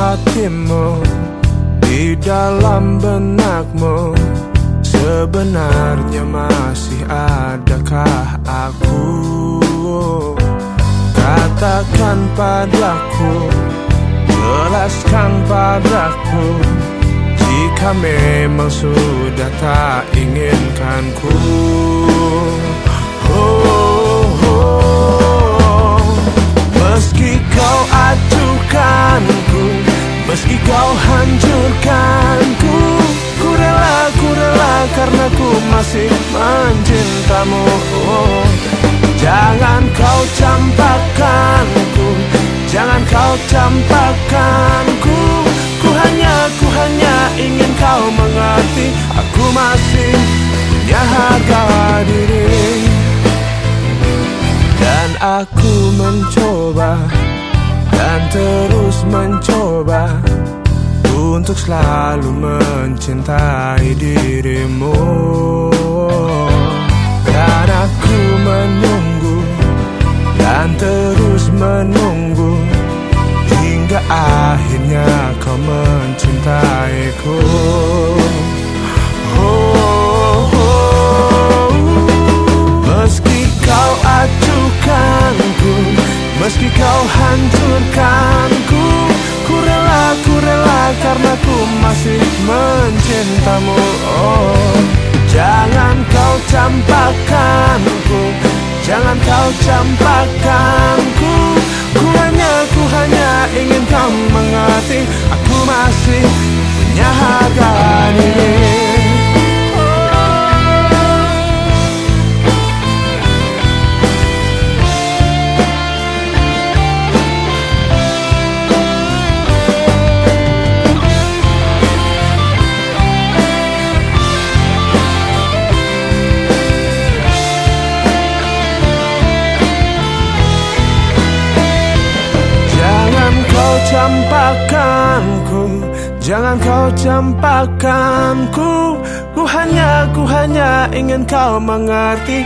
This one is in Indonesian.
hatimu Di dalam benakmu. Sebenarnya masih adakah aku? Katakan padaku Jelaskan padaku. Jika memang sudah tak inginkanku karena ku masih mencintamu. Jangan kau campakkanku. Jangan kau campakkanku. Ku hanya, ku hanya ingin kau mengerti. Aku masih punya harga diri. Dan aku mencoba Dan terus mencoba Untuk selalu mencintai dirimu Dan aku menunggu Dan terus menunggu Hingga akhirnya kau mencintaiku oh, oh. Meski kau acuhkanku Meski kau rela, ku rela karena ku masih mencintamu. Oh. Jangan kau campakkanku Jangan kau campakkanku Ku. Hanya, ku hanya ingin kau mengerti Aku masih campakkanku Jangan kau campakkanku Ku hanya, ku hanya ingin kau mengerti